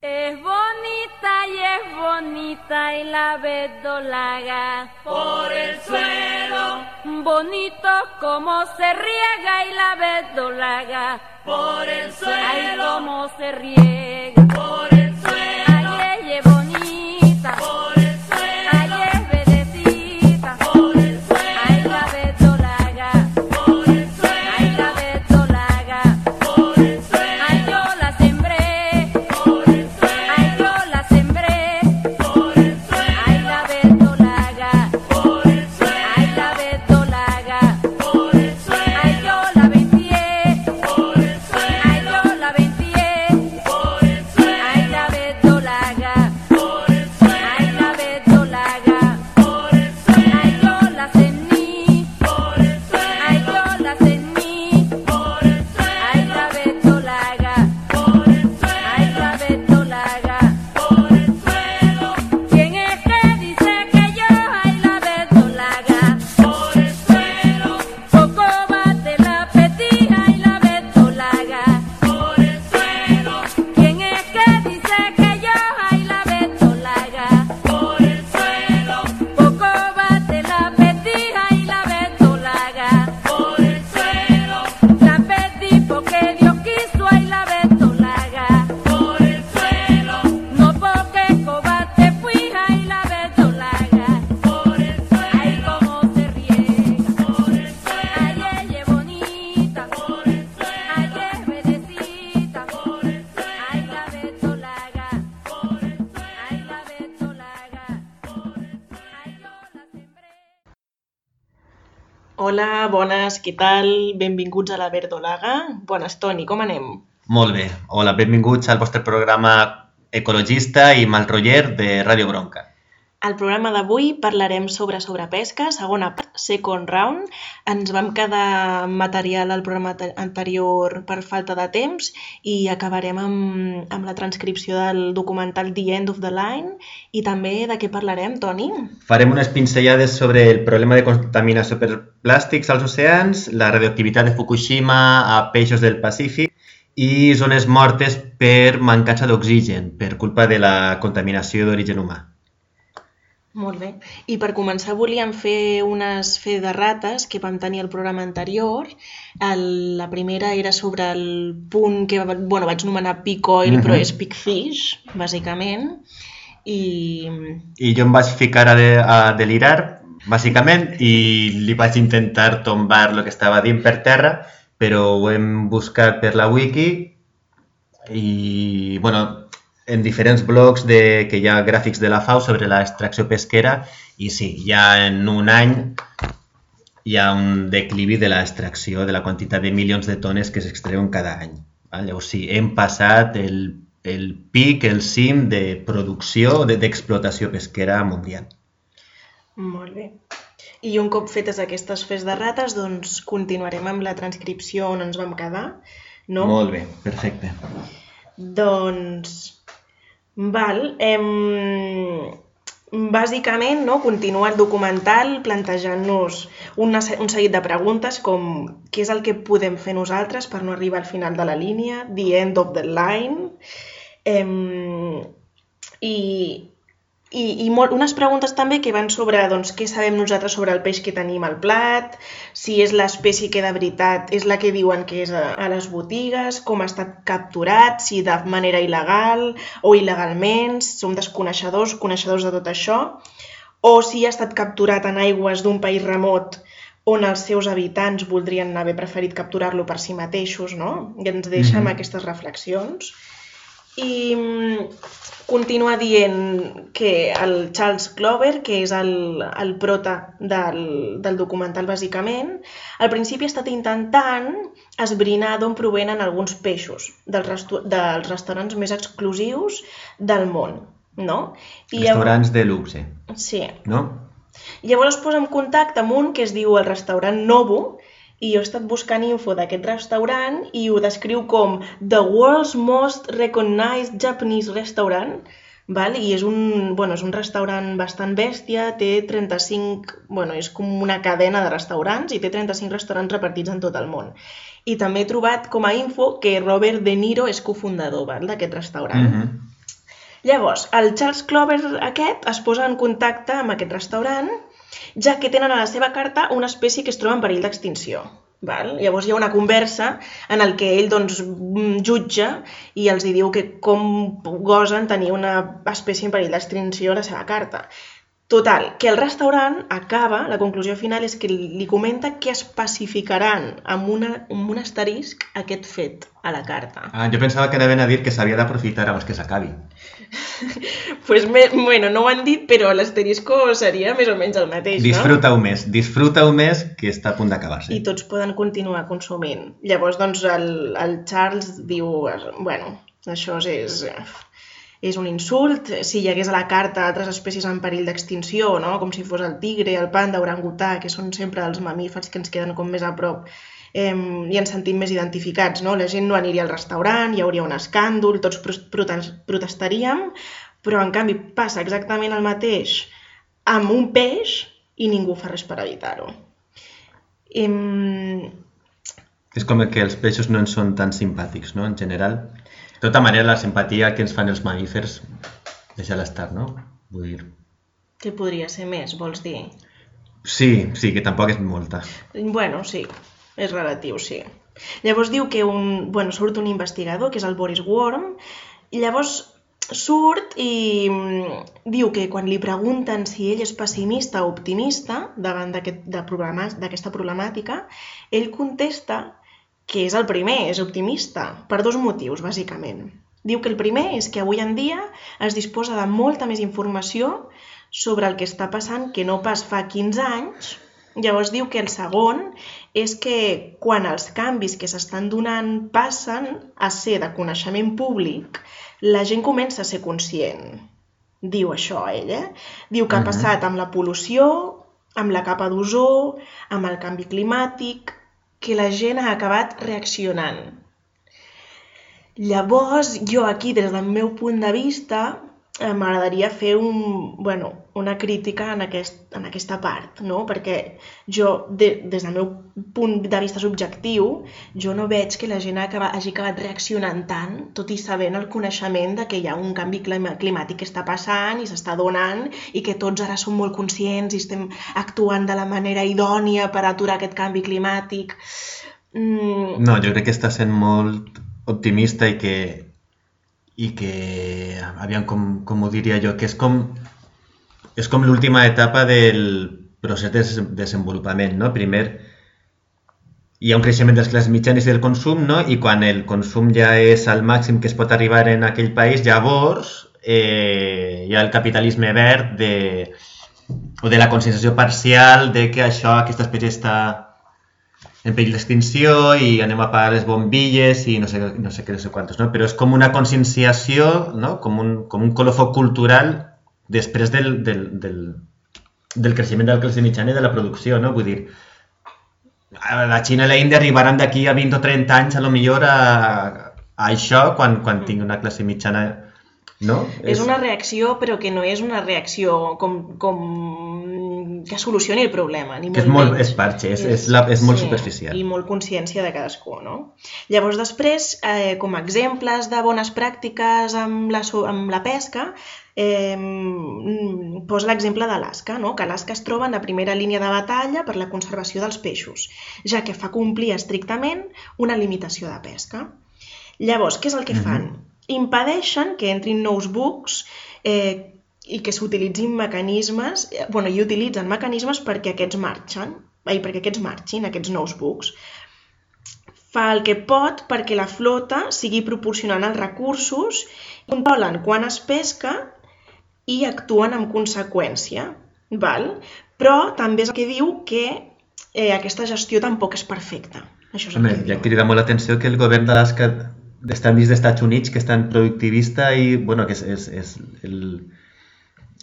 Es bonita y es bonita y la verdolaga por el suelo, bonito como se riega y la verdolaga por el ay suelo, como se riega què tal? Benvinguts a la Verdolaga. Bones, Toni, com anem? Molt bé. Hola, benvinguts al vostre programa ecologista i malroller de Ràdio Bronca. Al programa d'avui parlarem sobre sobrepesca, segona part, second round. Ens vam quedar material al programa ante- anterior per falta de temps i acabarem amb, amb la transcripció del documental The End of the Line i també de què parlarem, Toni? Farem unes pinzellades sobre el problema de contaminació per plàstics als oceans, la radioactivitat de Fukushima a peixos del Pacífic i zones mortes per mancança d'oxigen per culpa de la contaminació d'origen humà. Molt bé. I per començar volíem fer unes fe de rates que vam tenir al programa anterior. El, la primera era sobre el punt que bueno, vaig anomenar peak oil, però Mhm. és peak fish, bàsicament. I I jo em vaig ficar a, de, a delirar, bàsicament, i li vaig intentar tombar el que estava dint per terra, però ho hem buscat per la wiki i, bueno, en diferents blogs de, que hi ha gràfics de la FAO sobre l'extracció pesquera i sí, ja en un any hi ha un declivi de l'extracció de la quantitat de milions de tones que s'extreuen cada any. Val? Llavors sí, hem passat el, el pic, el cim de producció, de- d'explotació pesquera mundial. molt bé. I un cop fetes aquestes fes de rates, doncs continuarem amb la transcripció on ens vam quedar, no? Molt bé, perfecte. Doncs, val, em... bàsicament no, continua el documental plantejant-nos se- un seguit de preguntes com què és el que podem fer nosaltres per no arribar al final de la línia, the end of the line, em... i, i, i molt, unes preguntes també que van sobre doncs, què sabem nosaltres sobre el peix que tenim al plat, si és l'espècie que de veritat és la que diuen que és a, a les botigues, com ha estat capturat, si de manera il·legal o il·legalment, som desconeixedors, coneixedors de tot això, o si ha estat capturat en aigües d'un país remot on els seus habitants voldrien haver preferit capturar-lo per si mateixos, no? I ens deixa amb Mhm. aquestes reflexions. I mm, continua dient que el Charles Clover, que és el, el prota del, del documental bàsicament, al principi ha estat intentant esbrinar d'on provenen alguns peixos dels, restu dels restaurants més exclusius del món, no? I Restaurants de luxe, Llavors, sí. no? Llavors es posa en contacte amb un que es diu el restaurant Nobu i jo he estat buscant info d'aquest restaurant i ho descriu com the world's most recognized Japanese restaurant val? i és un, bueno, és un restaurant bastant bèstia, té 35, bueno, és com una cadena de restaurants i té 35 restaurants repartits en tot el món. I també he trobat com a info que Robert De Niro és cofundador d'aquest restaurant. Mhm. Llavors, el Charles Clover aquest es posa en contacte amb aquest restaurant, ja que tenen a la seva carta una espècie que es troba en perill d'extinció. Val? Llavors hi ha una conversa en el que ell doncs, mm, jutja i els hi diu que com gosen tenir una espècie en perill d'extinció a la seva carta. Total, que el restaurant acaba, la conclusió final és que li comenta que especificaran amb, una, amb un asterisc aquest fet a la carta. Ah, jo pensava que anaven a dir que s'havia d'aprofitar abans que s'acabi. pues me, bueno, no ho han dit, però l'asterisco seria més o menys el mateix, no? Disfruta-ho més, disfruta-ho més que està a punt d'acabar-se. i tots poden continuar consumint. Llavors, doncs, el, el Charles diu, bueno, això és, és un insult, si hi hagués a la carta altres espècies en perill d'extinció, no? com si fos el tigre, el panda, orangutà, que són sempre els mamífers que ens queden com més a prop, eh, i ens sentim més identificats. No? La gent no aniria al restaurant, hi hauria un escàndol, tots protestaríem, però en canvi passa exactament el mateix amb un peix i ningú fa res per evitar-ho. Em, És com que els peixos no ens són tan simpàtics, no?, en general. De tota manera, la simpatia que ens fan els mamífers, deixa-la estar, no? Vull dir... què podria ser més, vols dir? Sí, sí, que tampoc és molta. Bueno, sí, és relatiu, sí. Llavors diu que un, bueno, surt un investigador, que és el Boris Worm, i llavors surt i mm, diu que quan li pregunten si ell és pessimista o optimista davant d'aquesta problemàtica, ell contesta que és el primer, és optimista, per dos motius, bàsicament. Diu que el primer és que avui en dia es disposa de molta més informació sobre el que està passant que no pas fa 15 anys. Llavors diu que el segon és que quan els canvis que s'estan donant passen a ser de coneixement públic, la gent comença a ser conscient. Diu això ell, eh? Diu que ha Mhm. passat amb la pol·lució, amb la capa d'ozó, amb el canvi climàtic, que la gent ha acabat reaccionant. Llavors, jo aquí, des del meu punt de vista, m'agradaria fer un, bueno, una crítica en, aquest, en aquesta part, no? perquè jo, de, des del meu punt de vista subjectiu, jo no veig que la gent acaba, hagi acabat reaccionant tant, tot i sabent el coneixement de que hi ha un canvi climàtic que està passant i s'està donant i que tots ara som molt conscients i estem actuant de la manera idònia per aturar aquest canvi climàtic. Mm, No, jo crec que està sent molt optimista i que i que, aviam, com, com ho diria jo, que és com és com l'última etapa del procés de des- desenvolupament, no? Primer hi ha un creixement de les classes mitjanes i del consum, no? I quan el consum ja és al màxim que es pot arribar en aquell país, llavors eh, hi ha el capitalisme verd de, o de la conscienciació parcial de que això, aquesta espècie està en perill d'extinció i anem a apagar les bombilles i no sé, no sé què, no sé quantos, no? Però és com una conscienciació, no? Com un, com un colofó cultural després del, del, del, del creixement de la classe mitjana i de la producció, no? Vull dir, la Xina i la Índia arribaran d'aquí a 20 o 30 anys a lo millor a, a això quan, quan tingui una classe mitjana, no? És una reacció, però que no és una reacció com, com que solucioni el problema, ni Que és molt és parche, és- és la- és molt superficial. I molt consciència de cadascú, no? Llavors, després, eh, com a exemples de bones pràctiques amb la, amb la pesca, eh, mm, posa l'exemple d'Alaska, no? que Alaska es troba en la primera línia de batalla per la conservació dels peixos, ja que fa complir estrictament una limitació de pesca. Llavors, què és el que Mhm. fan? Impedeixen que entrin nous bucs eh, i que s'utilitzin mecanismes, eh, bueno, i utilitzen mecanismes perquè aquests marxen, ai, perquè aquests marxin, aquests nous bucs. Fa el que pot perquè la flota sigui proporcionant els recursos, controlen quan es pesca i actuen en conseqüència, val? però també és el que diu que eh, aquesta gestió tampoc és perfecta. Això és el Home, que ja diu. crida molt l'atenció que el govern d'Alaska està dins dels Estats Units, que és tan productivista i, bueno, que és, és, és el,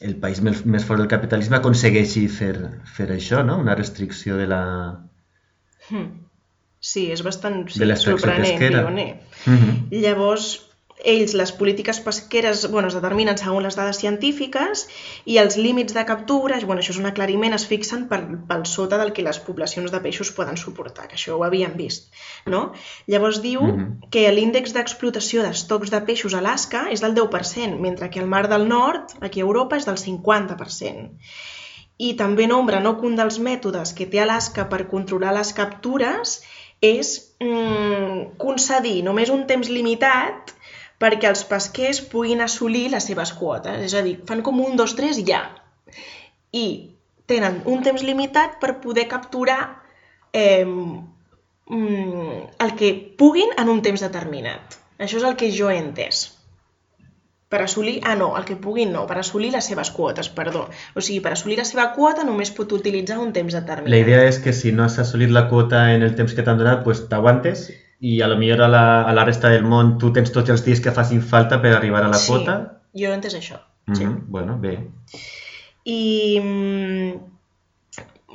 el país més, més fort del capitalisme, aconsegueixi fer, fer això, no? Una restricció de la... Hmm. Sí, és bastant sí, De sorprenent, pesquera. pioner. Uh -huh. Llavors, ells les polítiques pesqueres bueno, es determinen segons les dades científiques i els límits de captura, bueno, això és un aclariment, es fixen per, pel sota del que les poblacions de peixos poden suportar, que això ho havíem vist. No? Llavors diu Mhm. que l'índex d'explotació d'estocs de peixos a Alaska és del 10%, mentre que al Mar del Nord, aquí a Europa, és del 50%. I també nombra no, que un dels mètodes que té Alaska per controlar les captures és mm, concedir només un temps limitat perquè els pesquers puguin assolir les seves quotes. És a dir, fan com un, dos, tres ja. I tenen un temps limitat per poder capturar eh, el que puguin en un temps determinat. Això és el que jo he entès. Per assolir... Ah, no, el que puguin no, per assolir les seves quotes, perdó. O sigui, per assolir la seva quota només pot utilitzar un temps determinat. La idea és que si no has assolit la quota en el temps que t'han donat, pues t'aguantes i a lo millor a la, a la resta del món tu tens tots els dies que facin falta per arribar a la sí, quota. jo he entès això. Mhm, Sí. Bueno, bé. I mm,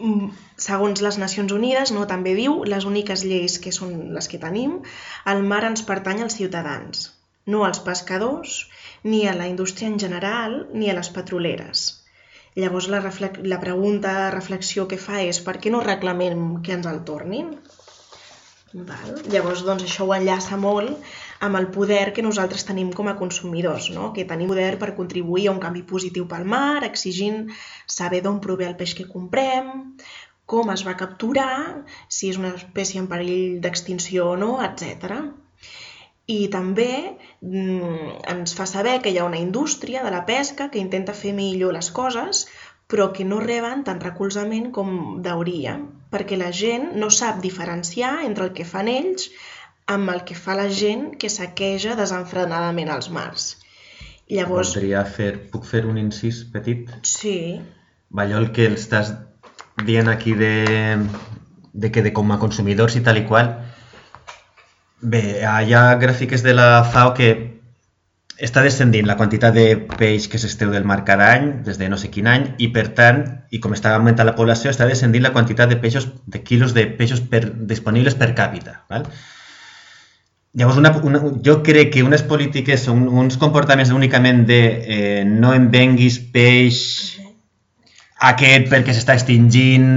mm, segons les Nacions Unides, no, també diu, les úniques lleis que són les que tenim, el mar ens pertany als ciutadans, no als pescadors, ni a la indústria en general, ni a les petroleres. Llavors la, la pregunta, reflexió que fa és per què no reclamem que ens el tornin? Val? Llavors, doncs, això ho enllaça molt amb el poder que nosaltres tenim com a consumidors, no? que tenim poder per contribuir a un canvi positiu pel mar, exigint saber d'on prové el peix que comprem, com es va capturar, si és una espècie en perill d'extinció o no, etc. I també mm, ens fa saber que hi ha una indústria de la pesca que intenta fer millor les coses, però que no reben tant recolzament com deuria, perquè la gent no sap diferenciar entre el que fan ells amb el que fa la gent que saqueja desenfrenadament els mars. Llavors, Voldria fer... Puc fer un incís petit? sí, Allò el que estàs dient aquí de, de que de com a consumidors i tal i qual, bé, hi ha gràfiques de la FAO que està descendint la quantitat de peix que s'esteu del mar cada any, des de no sé quin any, i per tant, i com està augmentant la població, està descendint la quantitat de peixos, de quilos de peixos per, disponibles per càpita. Val? Llavors, una, una, jo crec que unes polítiques, un, uns comportaments únicament de eh, no em venguis peix aquest perquè s'està extingint,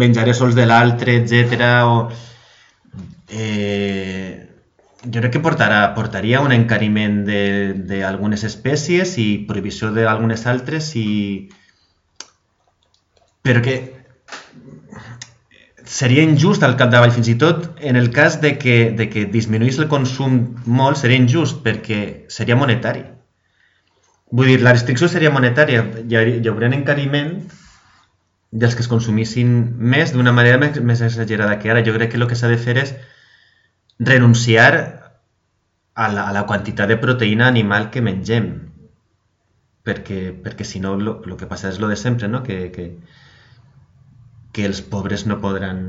menjaré sols de l'altre, etc. O, eh, jo crec que portarà, portaria un encariment d'algunes espècies i prohibició d'algunes altres i... però que seria injust al capdavall, fins i tot en el cas de que, de que disminuís el consum molt, seria injust perquè seria monetari. Vull dir, la restricció seria monetària, hi, hi haurà un encariment dels que es consumissin més d'una manera més, més exagerada que ara. Jo crec que el que s'ha de fer és renunciar a la, a la quantitat de proteïna animal que mengem. Perquè, perquè si no, el que passa és lo de sempre, no? Que, que, que els pobres no podran,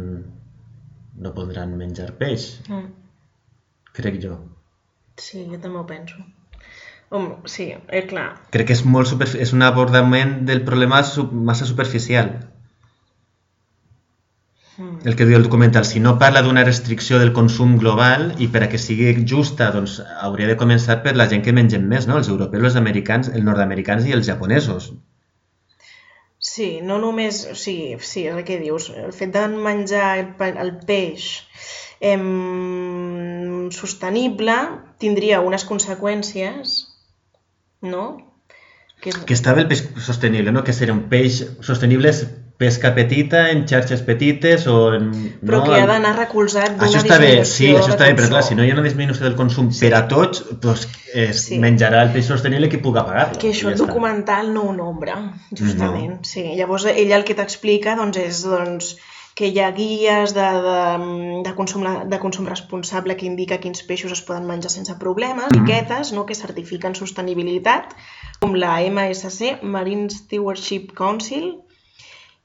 no podran menjar peix, mm, crec jo. sí, jo també ho penso. Home, sí, eh, clar, Crec que és, molt superfi- és un abordament del problema massa superficial. Mm, El que diu el documental, si no parla d'una restricció del consum global i per a que sigui justa, doncs hauria de començar per la gent que mengem més, no? Els europeus, els americans, els nord-americans i els japonesos. Sí, no només, o sigui, sí, és el que dius, el fet de menjar el, el peix em, sostenible tindria unes conseqüències, no? Que Que estava el peix sostenible, no? Que seria un peix sostenible és pesca petita, en xarxes petites o en... però no? que ha d'anar recolzat d'una està bé, disminució sí, això està bé, però clar, si no hi ha una disminució del consum per a tots, doncs es Sí. menjarà el peix sostenible qui puga pagar-lo. Que això ja el documental no ho nombra, justament. Sí, llavors ell el que t'explica doncs, és doncs, que hi ha guies de, de, de, consum, de consum responsable que indica quins peixos es poden menjar sense problemes, Mhm. etiquetes no, que certifiquen sostenibilitat, com la MSC, Marine Stewardship Council,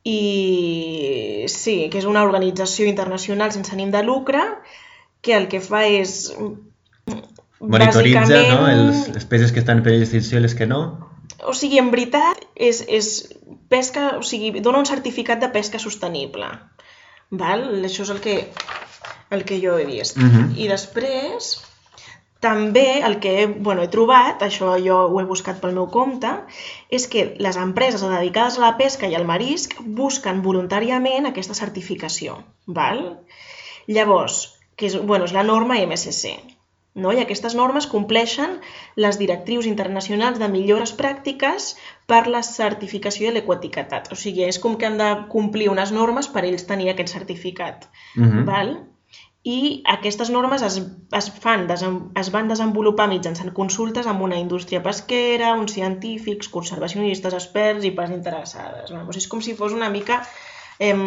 i sí, que és una organització internacional sense ànim de lucre que el que fa és Monitoritza no? bàsicament- Els, les peces que estan en perill d'extinció i les que no. o sigui, en veritat, és, és pesca, o sigui, dona un certificat de pesca sostenible. Val? Això és el que, el que jo he vist. Mhm. I després també el que bueno, he trobat, això jo ho he buscat pel meu compte, és que les empreses dedicades a la pesca i al marisc busquen voluntàriament aquesta certificació. Val? Llavors, que és, bueno, és la norma MSC. No? I aquestes normes compleixen les directrius internacionals de millores pràctiques per la certificació i l'ecoetiquetat. O sigui, és com que han de complir unes normes per ells tenir aquest certificat. Mhm. Val? I aquestes normes es, es, fan, es van desenvolupar mitjançant consultes amb una indústria pesquera, uns científics, conservacionistes, experts i parts interessades. Vamos, és com si fos una mica em,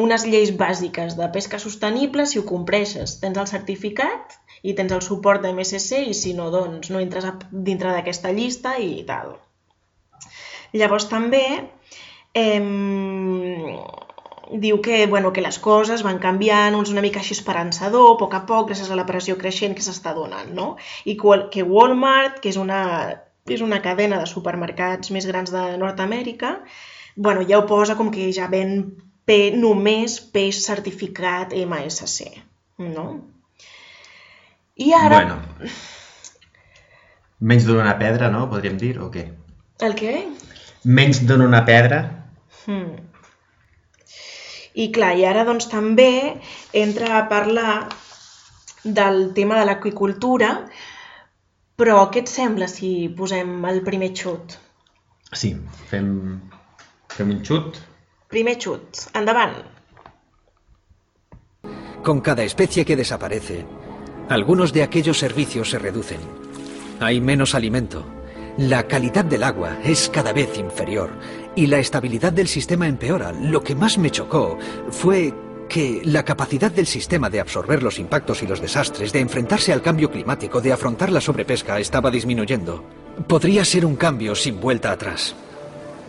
unes lleis bàsiques de pesca sostenible, si ho compleixes tens el certificat i tens el suport de MSC i si no, doncs no entres a, dintre d'aquesta llista i tal. Llavors també em, diu que, bueno, que les coses van canviant, és una mica així esperançador, a poc a poc, gràcies a la pressió creixent que s'està donant, no? I que Walmart, que és una, és una cadena de supermercats més grans de Nord-Amèrica, bueno, ja ho posa com que ja ven pe, només peix certificat MSC, no? I ara... Bueno. Menys d'una pedra, no? Podríem dir, o què? El què? Menys d'una una pedra? Hmm. I clar, i ara doncs també entra a parlar del tema de l'aqüicultura, però què et sembla si posem el primer xut? Sí, fem, fem un xut. Primer xut, endavant. Con cada especie que desaparece, algunos de aquellos servicios se reducen. Hay menos alimento. La calidad del agua es cada vez inferior y la estabilidad del sistema empeora. Lo que más me chocó fue que la capacidad del sistema de absorber los impactos y los desastres, de enfrentarse al cambio climático, de afrontar la sobrepesca, estaba disminuyendo. Podría ser un cambio sin vuelta atrás.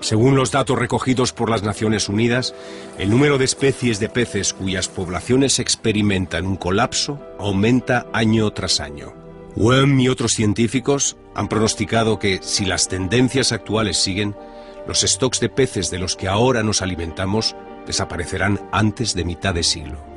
Según los datos recogidos por las Naciones Unidas, el número de especies de peces cuyas poblaciones experimentan un colapso aumenta año tras año. WEM y otros científicos han pronosticado que, si las tendencias actuales siguen, los stocks de peces de los que ahora nos alimentamos desaparecerán antes de mitad de siglo.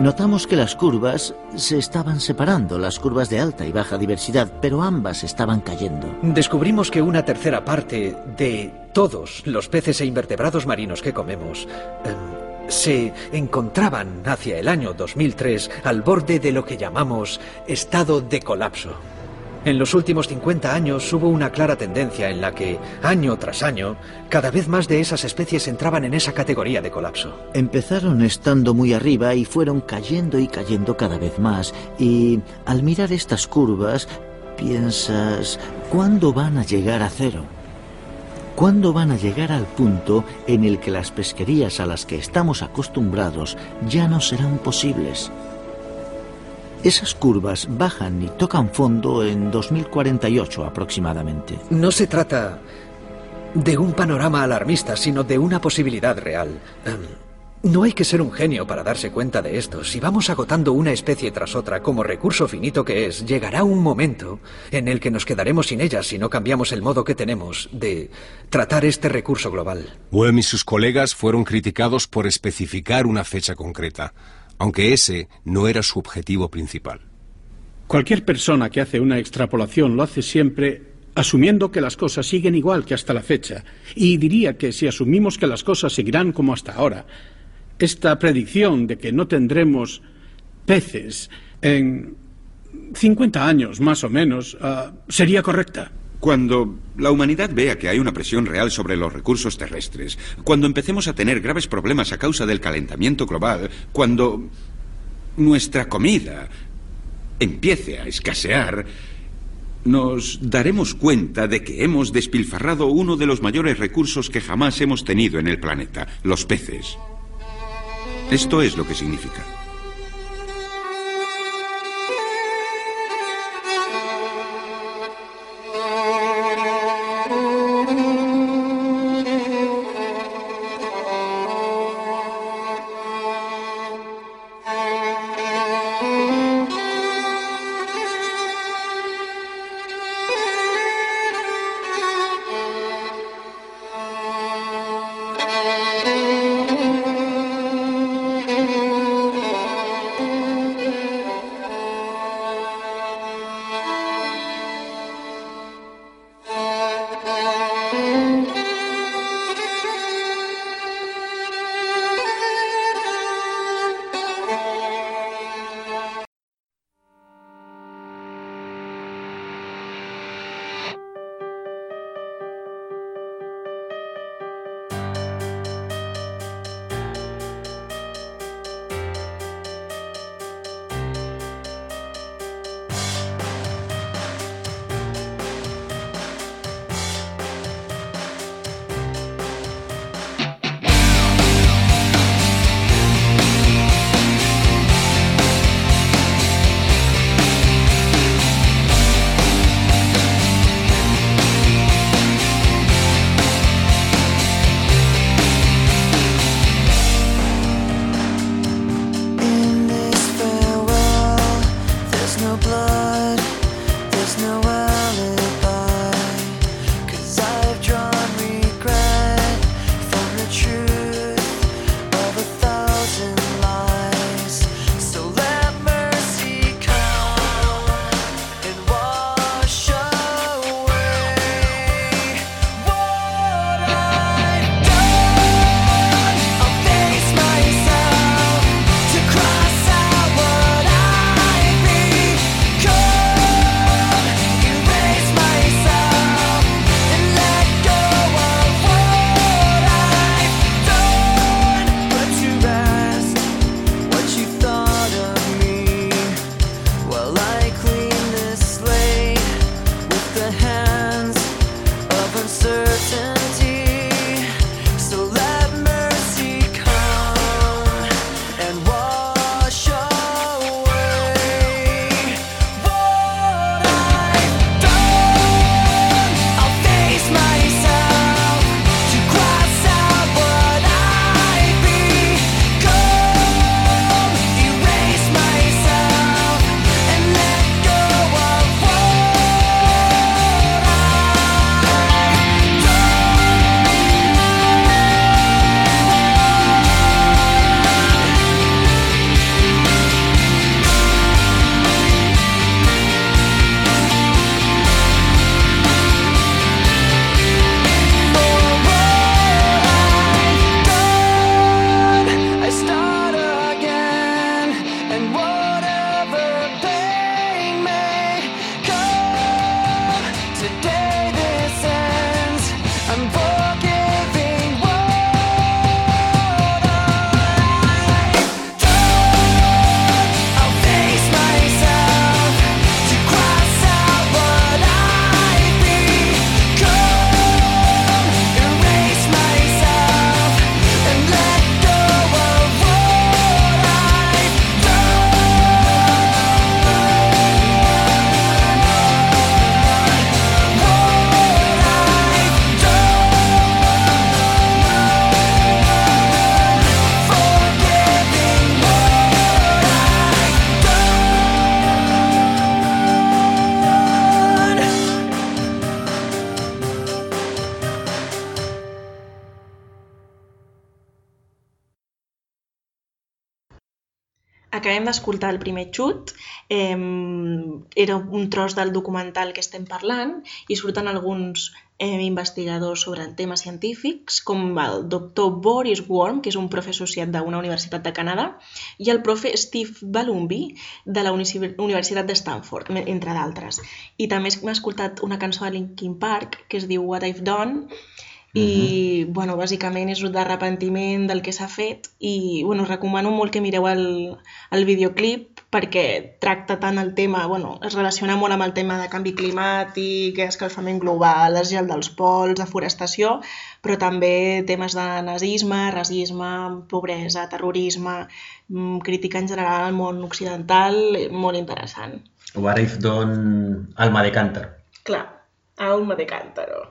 Notamos que las curvas se estaban separando, las curvas de alta y baja diversidad, pero ambas estaban cayendo. Descubrimos que una tercera parte de todos los peces e invertebrados marinos que comemos em, se encontraban hacia el año 2003 al borde de lo que llamamos estado de colapso. En los últimos 50 años hubo una clara tendencia en la que, año tras año, cada vez más de esas especies entraban en esa categoría de colapso. Empezaron estando muy arriba y fueron cayendo y cayendo cada vez más. Y al mirar estas curvas, piensas, ¿cuándo van a llegar a cero? ¿Cuándo van a llegar al punto en el que las pesquerías a las que estamos acostumbrados ya no serán posibles? Esas curvas bajan y tocan fondo en 2048 aproximadamente. No se trata de un panorama alarmista, sino de una posibilidad real. Em, No hay que ser un genio para darse cuenta de esto. Si vamos agotando una especie tras otra como recurso finito que es, llegará un momento en el que nos quedaremos sin ella si no cambiamos el modo que tenemos de tratar este recurso global. Wem y sus colegas fueron criticados por especificar una fecha concreta, aunque ese no era su objetivo principal. Cualquier persona que hace una extrapolación lo hace siempre asumiendo que las cosas siguen igual que hasta la fecha. Y diría que si asumimos que las cosas seguirán como hasta ahora, esta predicción de que no tendremos peces en 50 años más o menos ah, sería correcta. Cuando la humanidad vea que hay una presión real sobre los recursos terrestres, cuando empecemos a tener graves problemas a causa del calentamiento global, cuando nuestra comida empiece a escasear, nos daremos cuenta de que hemos despilfarrado uno de los mayores recursos que jamás hemos tenido en el planeta, los peces. Esto es lo que significa. Acabem d'escoltar el primer xut, eh, era un tros del documental que estem parlant i surten alguns eh, investigadors sobre temes científics, com el doctor Boris Worm, que és un profe associat d'una universitat de Canadà, i el profe Steve Balumbi, de la Uni- Universitat de Stanford, entre d'altres. I també hem escoltat una cançó de Linkin Park que es diu What I've Done, i bueno, bàsicament és d'arrepentiment del que s'ha fet i bueno, us recomano molt que mireu el, el videoclip perquè tracta tant el tema, bueno, es relaciona molt amb el tema de canvi climàtic, escalfament global, el gel dels pols, deforestació, però també temes de nazisme, racisme, pobresa, terrorisme, mm, crítica en general al món occidental, molt interessant. What if done alma de càntar. Clar, alma de cántaro.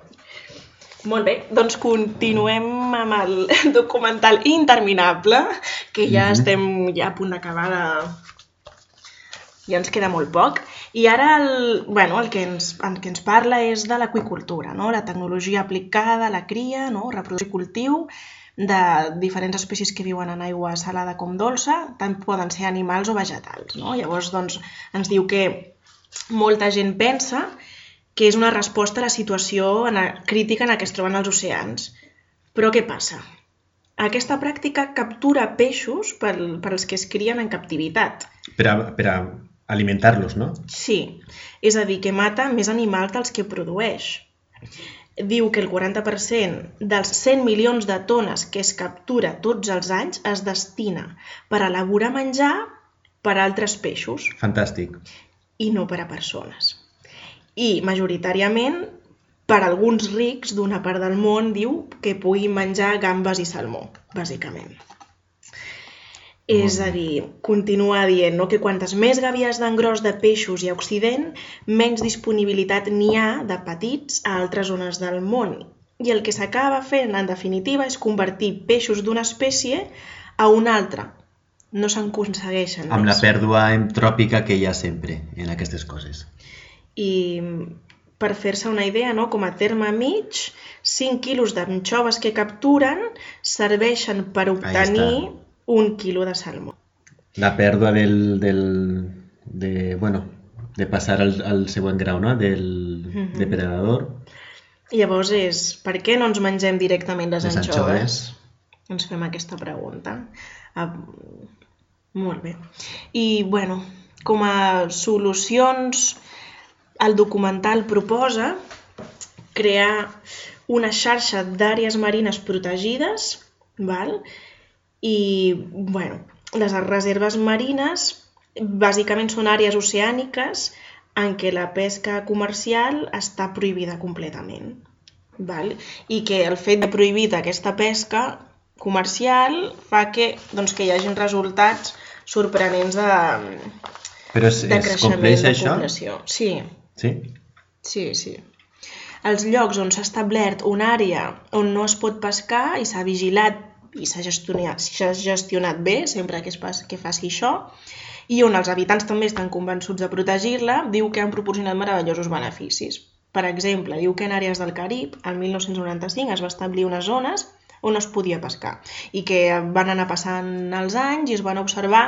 Molt bé, doncs continuem amb el documental interminable, que ja Mhm. estem ja a punt d'acabar de... Ja ens queda molt poc. I ara el, bueno, el, que ens, el que ens parla és de l'aqüicultura, no? la tecnologia aplicada a la cria, no? reproducció i cultiu de diferents espècies que viuen en aigua salada com dolça, tant poden ser animals o vegetals. No? Llavors, doncs, ens diu que molta gent pensa que és una resposta a la situació en a- crítica en la que es troben els oceans. Però què passa? Aquesta pràctica captura peixos per, per als que es crien en captivitat. Per a, per a alimentar-los, no? Sí, és a dir, que mata més animals dels que produeix. Diu que el 40% dels 100 milions de tones que es captura tots els anys es destina per elaborar menjar per a altres peixos Fantàstic. i no per a persones. I majoritàriament per alguns rics d'una part del món diu que puguin menjar gambes i salmó, bàsicament. És a dir, continua dient no? que quantes més gàbies d'engròs de peixos hi ha a Occident, menys disponibilitat n'hi ha de petits a altres zones del món. I el que s'acaba fent, en definitiva, és convertir peixos d'una espècie a una altra. No s'aconsegueixen Amb la més. pèrdua entròpica que hi ha sempre en aquestes coses. I per fer-se una idea, no? com a terme mig, 5 quilos d'anxoves que capturen serveixen per obtenir un quilo de salmó. La pèrdua del, del, de, bueno, de passar al, al següent grau, no? Del Mhm. depredador. Llavors és, per què no ens mengem directament les, Les anxoves? anxoves. Ens fem aquesta pregunta. Ah, molt bé. I, bueno, com a solucions, el documental proposa crear una xarxa d'àrees marines protegides, val? i, bueno, les reserves marines bàsicament són àrees oceàniques en què la pesca comercial està prohibida completament. Val? I que el fet de prohibir aquesta pesca comercial fa que, doncs, que hi hagin resultats sorprenents de, Però es, de es creixement compleix de això? població. Sí, Sí? sí, sí. Els llocs on s'ha establert una àrea on no es pot pescar i s'ha vigilat i s'ha gestionat, gestionat bé sempre que es pas, que faci això i on els habitants també estan convençuts de protegir-la, diu que han proporcionat meravellosos beneficis. Per exemple, diu que en àrees del Carib, el 1995, es va establir unes zones on no es podia pescar i que van anar passant els anys i es van observar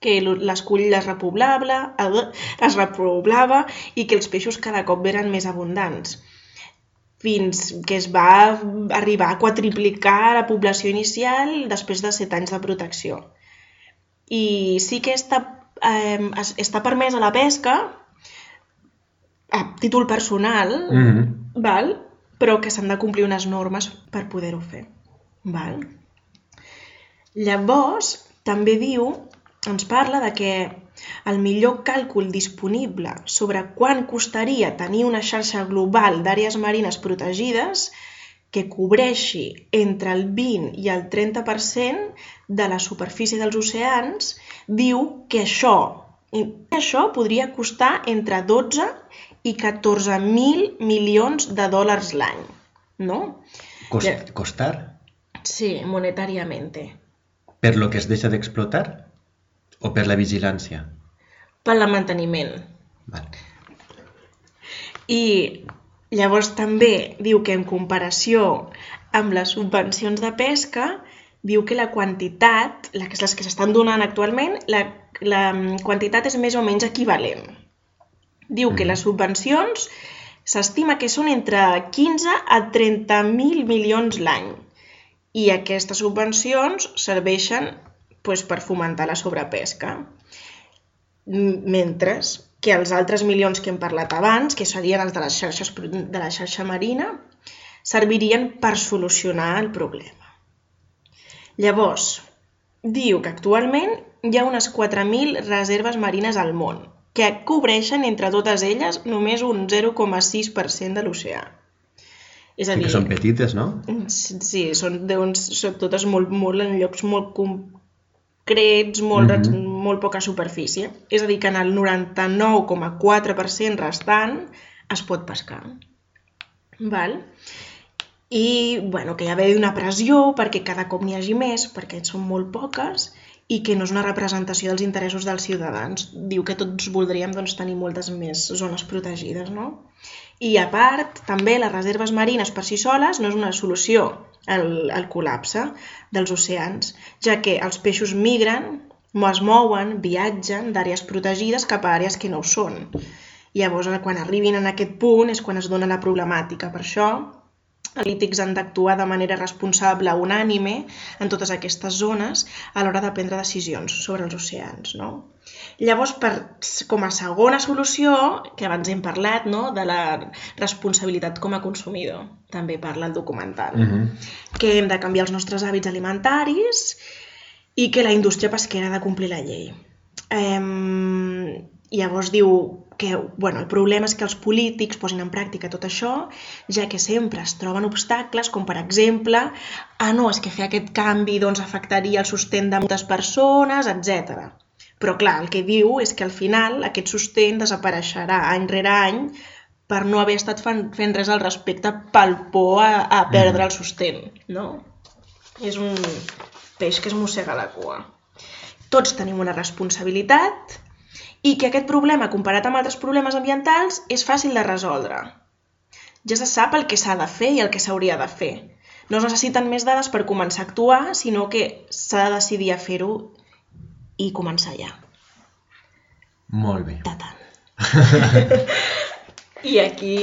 que l'escull es repoblava, es repoblava i que els peixos cada cop eren més abundants fins que es va arribar a quadriplicar la població inicial després de 7 anys de protecció. I sí que està, eh, es- està permesa la pesca a títol personal, Mhm. val? però que s'han de complir unes normes per poder-ho fer. Val? Llavors, també diu, ens parla de que el millor càlcul disponible sobre quant costaria tenir una xarxa global d'àrees marines protegides que cobreixi entre el 20 i el 30% de la superfície dels oceans, diu que això, això podria costar entre 12 i 14.000 milions de dòlars l'any, no? Cost. ¿Costar? Sí, monetariamente. ¿Per lo que es deixa d'explotar? ¿O per la vigilància? Per al manteniment. Vale. I llavors també diu que en comparació amb les subvencions de pesca, diu que la quantitat, la que, les que s'estan donant actualment, la, la mm, quantitat és més o menys equivalent. Diu que les subvencions s'estima que són entre 15 a 30.000 milions l'any i aquestes subvencions serveixen pues, per fomentar la sobrepesca. Mentre que els altres milions que hem parlat abans, que serien els de les xarxes de la xarxa marina, servirien per solucionar el problema. Llavors, diu que actualment hi ha unes 4.000 reserves marines al món, que cobreixen entre totes elles només un 0,6% de l'oceà. És a dir, que són petites, no? Sí, sí, són, deuen, són totes molt, molt en llocs molt concrets, molt, mm molt poca superfície. És a dir, que en el 99,4% restant es pot pescar. Val? I bueno, que hi ha d'haver una pressió perquè cada cop n'hi hagi més, perquè són molt poques, i que no és una representació dels interessos dels ciutadans. Diu que tots voldríem doncs, tenir moltes més zones protegides, no? I a part, també les reserves marines per si soles no és una solució al, al col·lapse dels oceans, ja que els peixos migren, es mouen, viatgen d'àrees protegides cap a àrees que no ho són. Llavors, quan arribin en aquest punt és quan es dona la problemàtica. Per això, polítics han d'actuar de manera responsable, unànime, en totes aquestes zones a l'hora de prendre decisions sobre els oceans. No? Llavors, per, com a segona solució, que abans hem parlat, no? de la responsabilitat com a consumidor, també parla el documental, Mhm. que hem de canviar els nostres hàbits alimentaris i que la indústria pesquera ha de complir la llei. Ehm, llavors diu que bueno, el problema és que els polítics posin en pràctica tot això, ja que sempre es troben obstacles, com per exemple, ah no, és que fer aquest canvi doncs, afectaria el sostén de moltes persones, etc. Però clar, el que diu és que al final aquest sostén desapareixerà any rere any per no haver estat fan, fent res al respecte pel por a, a perdre el sostén, no? És un peix que es mossega la cua. Tots tenim una responsabilitat i que aquest problema, comparat amb altres problemes ambientals, és fàcil de resoldre. Ja se sap el que s'ha de fer i el que s'hauria de fer. No es necessiten més dades per començar a actuar, sinó que s'ha de decidir a fer-ho i començar ja. Molt bé. I aquí,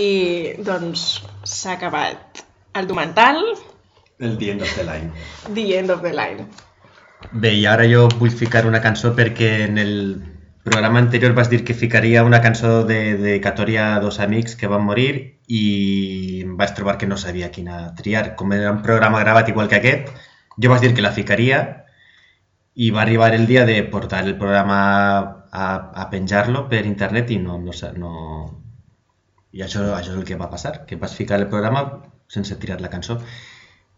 doncs, s'ha acabat el documental El The End of the Line. The End of the Line. Bé, i ara jo vull ficar una cançó perquè en el programa anterior vas dir que ficaria una cançó de dedicatòria a dos amics que van morir i em vaig trobar que no sabia quina triar. Com era un programa gravat igual que aquest, jo vaig dir que la ficaria i va arribar el dia de portar el programa a, a penjar-lo per internet i no, no, no... I això, això és el que va passar, que vas ficar el programa sense triar la cançó.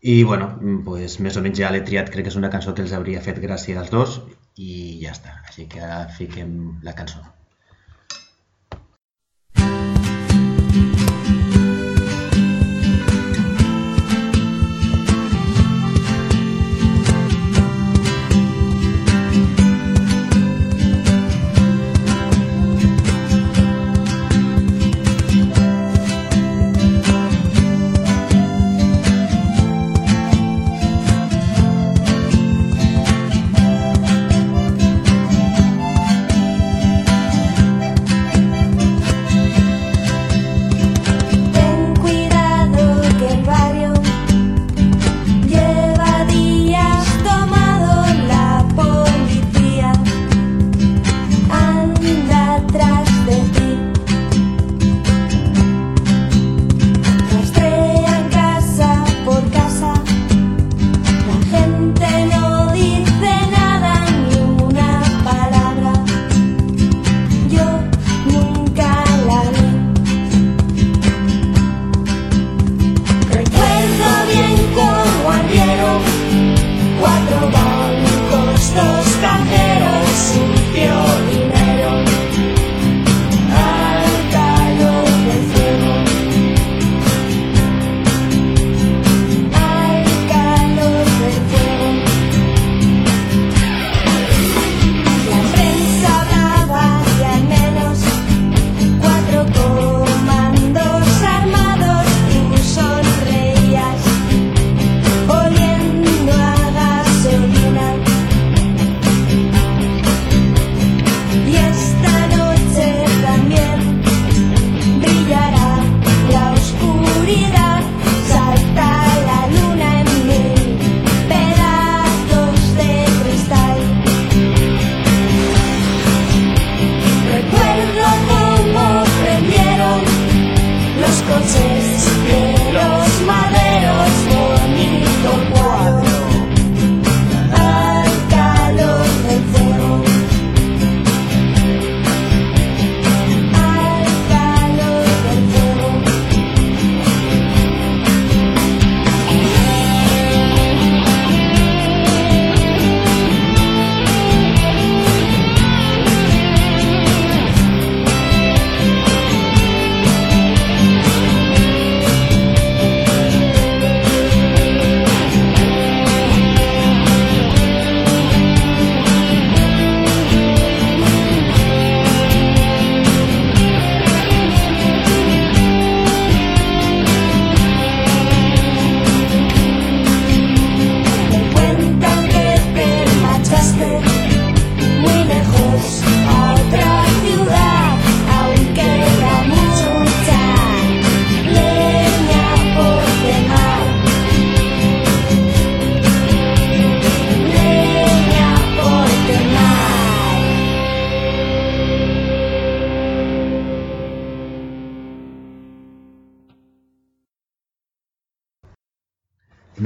I bueno, pues, més o menys ja l'he triat, crec que és una cançó que els hauria fet gràcia als dos i ja està. Així que ara fiquem la cançó.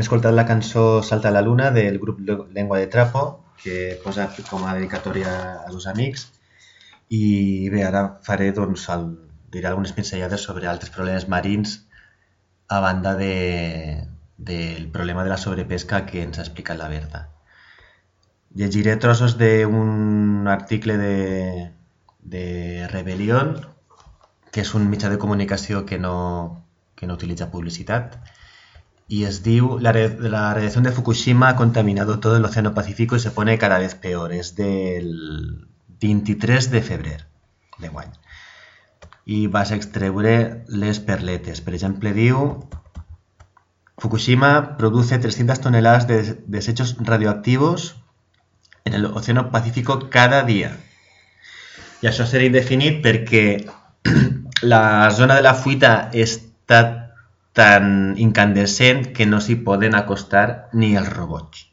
Escoltat la cançó Salta la Luna del grup Lengua de Trapo, que posa com a dedicatòria a dos amics. I bé, ara faré, doncs, el, diré algunes pinzellades sobre altres problemes marins a banda de, del problema de la sobrepesca que ens ha explicat la Berta. Llegiré trossos d'un article de, de Rebellion, que és un mitjà de comunicació que no, que no utilitza publicitat, y es diu la, la radiación de Fukushima ha contaminado todo el Océano Pacífico y se pone cada vez peor. Es del 23 de febrer d'enguany. I vas extreure les perletes. Per exemple, diu Fukushima produce 300 toneladas de desechos radioactivos en el Océano Pacífico cada dia. I això serà indefinit perquè la zona de la fuita està tan incandescent que no s'hi poden acostar ni els robots.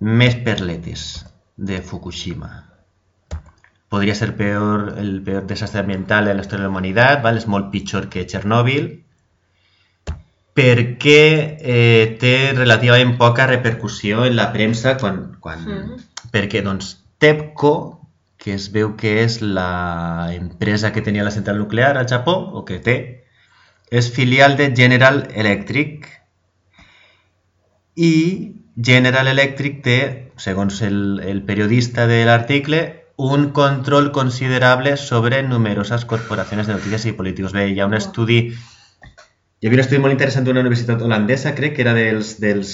Més perletes de Fukushima. Podria ser peor, el peor desastre ambiental de la història de la humanitat, val? és molt pitjor que Txernòbil, perquè eh, té relativament poca repercussió en la premsa quan, quan, Mm. perquè doncs, TEPCO, que es veu que és la empresa que tenia la central nuclear al Japó, o que té, és filial de General Electric i General Electric té, segons el, el periodista de l'article, un control considerable sobre numerosas corporaciones de noticias y políticos. Bé, hi ha un estudi hi havia un estudi molt interessant d'una universitat holandesa, crec que era dels, dels,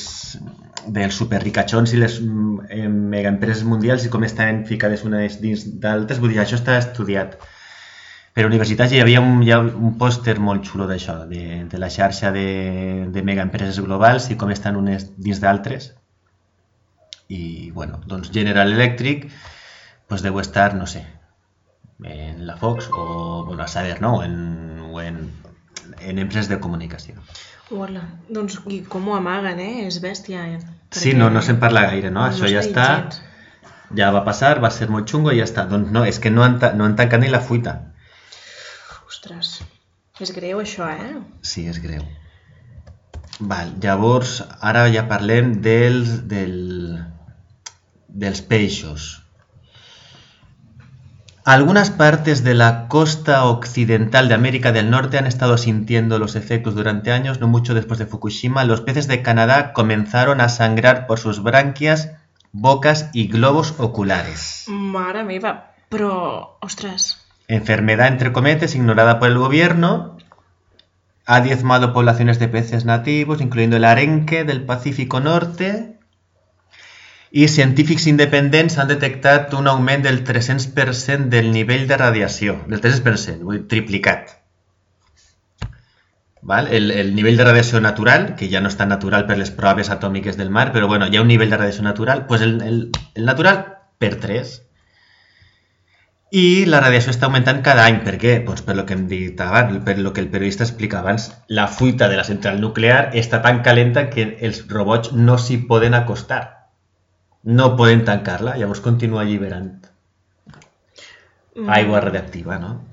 dels superricachons i les mm, eh, megaempreses mundials i com estaven ficades unes dins d'altres. Vull dir, això està estudiat per universitats hi havia un, hi ha un pòster molt xulo d'això, de, de la xarxa de, de megaempreses globals i com estan unes dins d'altres. I, bueno, doncs General Electric pues deu estar, no sé, en la Fox o, bueno, a saber, no? O en, o en, en empreses de comunicació. Uala, doncs i com ho amaguen, eh? És bèstia. Eh? Sí, no, no se'n parla gaire, no? Això ja s'ha dit està, gens. ja va passar, va ser molt xungo i ja està. Doncs no, és que no han, no han tancat ni la fuita. Ostres, és greu això, eh? Sí, és greu. Val, llavors, ara ja parlem dels, del, dels peixos. Algunas partes de la costa occidental de América del Norte han estado sintiendo los efectos durante años, no mucho después de Fukushima. Los peces de Canadá comenzaron a sangrar por sus branquias, bocas y globos oculares. Mare meva, però, ostres, Enfermedad, entre cometes, ignorada por el gobierno, ha diezmado poblaciones de peces nativos, incluyendo el arenque del Pacífico Norte, i científics independents han detectat un augment del 300% del nivell de radiació, del 300%, vull dir, triplicat. El, el nivell de radiació natural, que ja no és tan natural per les proves atòmiques del mar, però bueno, hi ha un nivell de radiació natural, pues el, el, el natural per 3. I la radiació està augmentant cada any. Per què? Doncs per lo que hem dit abans, per lo que el periodista explica abans. La fuita de la central nuclear està tan calenta que els robots no s'hi poden acostar. No poden tancar-la, llavors continua alliberant Mm. aigua radioactiva, no?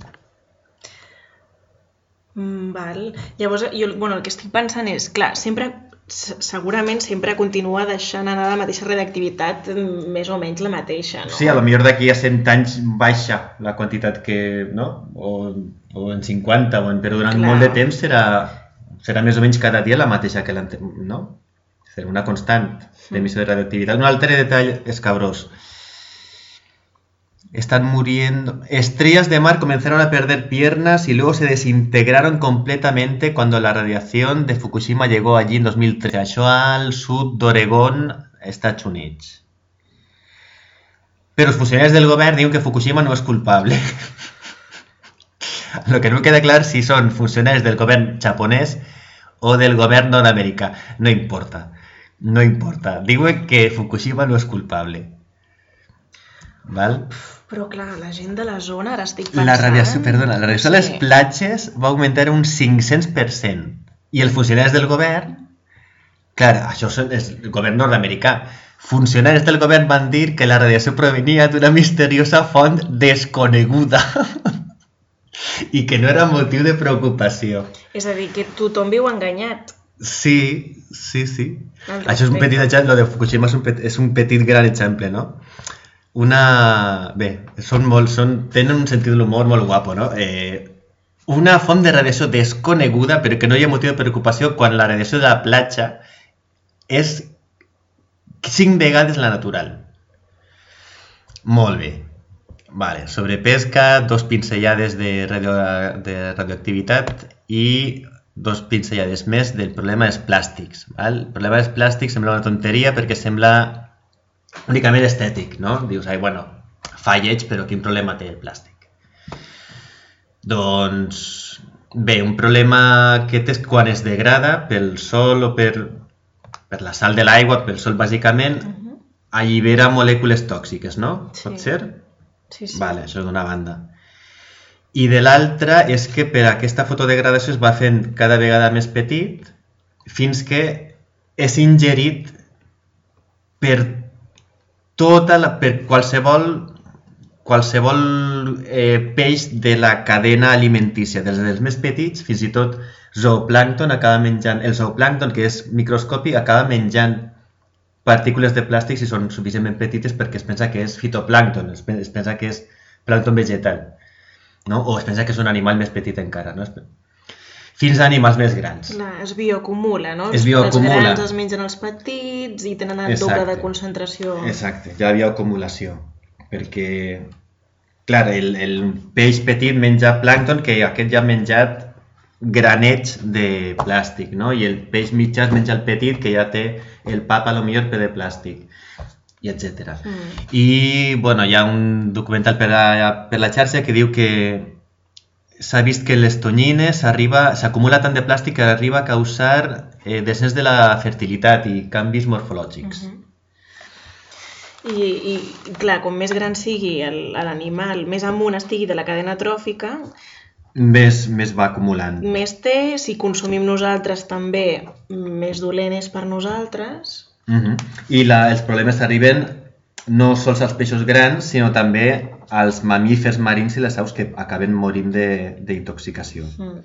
Mm, val. Llavors, jo, bueno, el que estic pensant és, clar, sempre, se- segurament sempre continua deixant anar la mateixa radioactivitat, mm, més o menys la mateixa, no? Sí, a lo millor d'aquí a 100 anys baixa la quantitat que, no? O, o en 50, o en, però durant Clar. molt de temps serà, serà més o menys cada dia la mateixa que l'ante... no? Serà una constant d'emissió de radioactivitat. Un altre detall escabrós. Están muriendo. Estrellas de mar comenzaron a perder piernas y luego se desintegraron completamente cuando la radiación de Fukushima llegó allí en 2013. Això al sud d'Oregon, Estats Units. Pero los funcionarios del gobierno diuen que Fukushima no es culpable. Lo que no queda claro si son funcionarios del gobierno japonés o del gobierno norteamericà. No importa. No importa. Diuen que Fukushima no és culpable. Val? Però clar, la gent de la zona, ara estic pensant... La radiació, perdona, la radiació a les Sí. platges va augmentar un 500%. I els funcionaris del govern, clar, això és el govern nord-americà, funcionaris del govern van dir que la radiació provenia d'una misteriosa font desconeguda i que no era motiu de preocupació. És a dir, que tothom viu enganyat. Sí, sí, sí. Això és un petit exemple, lo de Fukushima és un, pet, és un petit gran exemple, no? Una... Bé, són molt, són, tenen un sentit de l'humor molt guapo, no? Eh, una font de radiació desconeguda, però que no hi ha motiu de preocupació quan la radiació de la platja és cinc vegades la natural. Molt bé. Vale, sobre pesca, dos pinzellades de, radio, de radioactivitat i dos pinzellades més del problema dels plàstics. Val? El problema dels plàstics sembla una tonteria perquè sembla únicament estètic, no? Dius, ai, bueno, fa lleig, però quin problema té el plàstic? Doncs, bé, un problema que té quan es degrada pel sol o per, per la sal de l'aigua, pel sol bàsicament, allibera molècules tòxiques, no? Sí. Pot ser? Sí, sí. Vale, això d'una banda. I de l'altra és que per aquesta fotodegradació es va fent cada vegada més petit fins que és ingerit per tota la, per qualsevol qualsevol eh, peix de la cadena alimentícia, des dels més petits fins i tot zooplàncton acaba menjant, el zooplàncton que és microscòpic acaba menjant partícules de plàstic si són suficientment petites perquè es pensa que és fitoplàncton, es, pe- es pensa que és plàncton vegetal, no? o es pensa que és un animal més petit encara, no? Fins a animals més grans. Clar, es bioacumula, no? Es bioacumula. Els grans es mengen els petits i tenen el doble Exacte. de concentració. Exacte, ja hi havia acumulació, perquè, clar, el, el peix petit menja plàncton que aquest ja ha menjat granets de plàstic, no? I el peix mitjà es menja el petit que ja té el pap a lo millor ple de plàstic, i etc. Mm. I, bueno, hi ha un documental per la, per la xarxa que diu que s'ha vist que les tonyines arriba, s'acumula tant de plàstic que arriba a causar eh, descens de la fertilitat i canvis morfològics. Mhm. I, i, clar, com més gran sigui l'animal, més amunt estigui de la cadena tròfica, més, més va acumulant. més té, si consumim nosaltres també, més dolent és per nosaltres. Mhm. I la, els problemes arriben no sols als peixos grans, sinó també als mamífers marins i les aus que acaben morint de- d'intoxicació. Mm.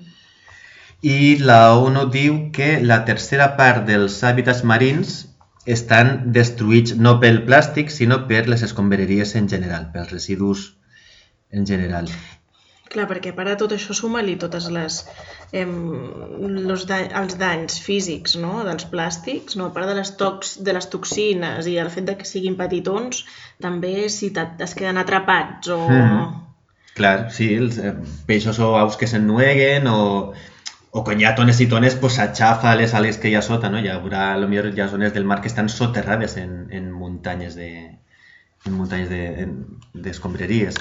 I la ONU diu que la tercera part dels hàbitats marins estan destruïts no pel plàstic, sinó per les escombraries en general, pels residus en general. Clar, perquè a part de tot això suma-li totes les, em, los da els danys físics no? dels plàstics, no? a part de les, tox de les toxines i el fet de que siguin petitons, també si es queden atrapats o... Mhm. Clar, sí, els eh, peixos o aus que s'ennueguen o, o quan hi ha tones i tones pues, les ales que hi ha sota, no? Hi haurà, millor hi ha zones del mar que estan soterrades en, en muntanyes de en muntanyes de- en- d'escombraries.